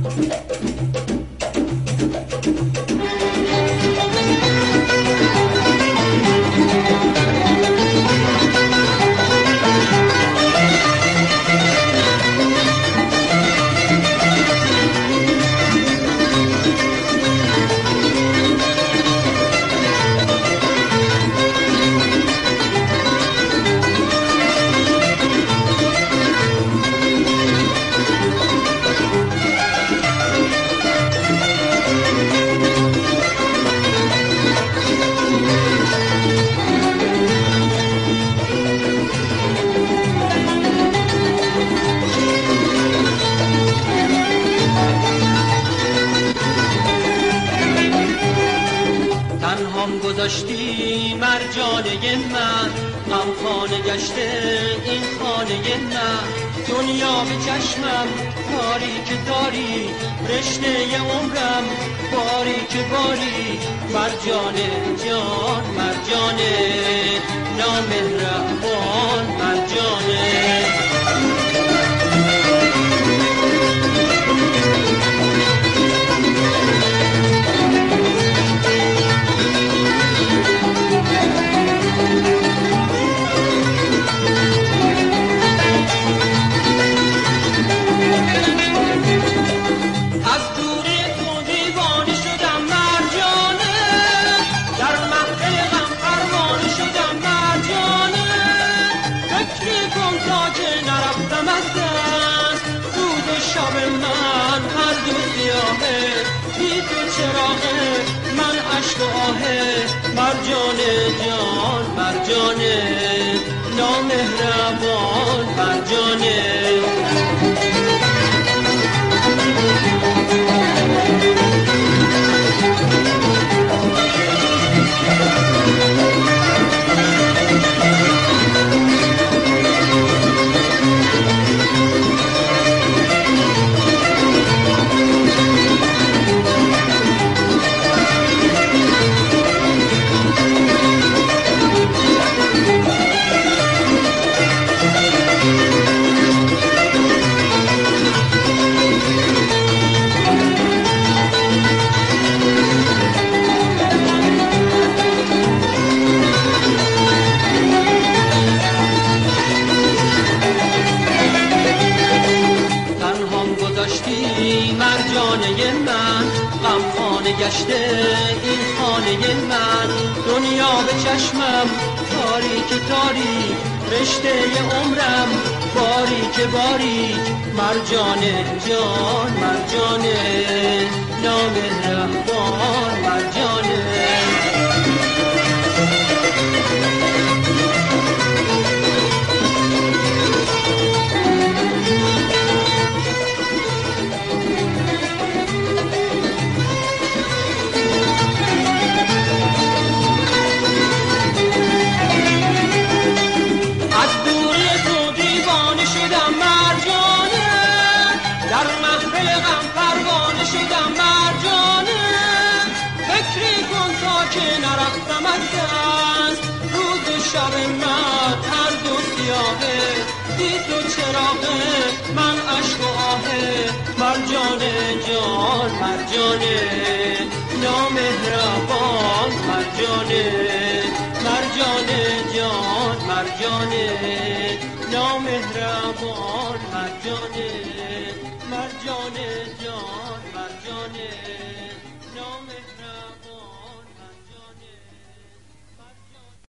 どこ? گذاشتی مرجانه من غم خانه گشته این خانه من. دنیا به چشمم کاری که داری رشته عمرم باری که باری. مرجانه جان مرجانه نامهربان شب من هر چراغه من عشق و آهه مرجانه جان مرجانه گذاشتی مرجانه من غم خانه گشته این خانه من. دنیا به چشمم تاریک تاریک رشته عمرم. باری که باری مرجانه جان مرجانه نام رهبان مرجانه شب من هر دو سیاهه. بی تو چراغه من عشق و آهه مرجانه جان مرجانه نامهربان مرجانه مرجانه جان. مرجانه نامهربان مرجانه مرجانه جان. مرجانه